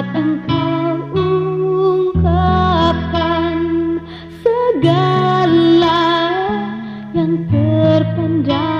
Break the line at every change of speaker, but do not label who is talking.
saat engkau ungkapkan segala yang terpendam.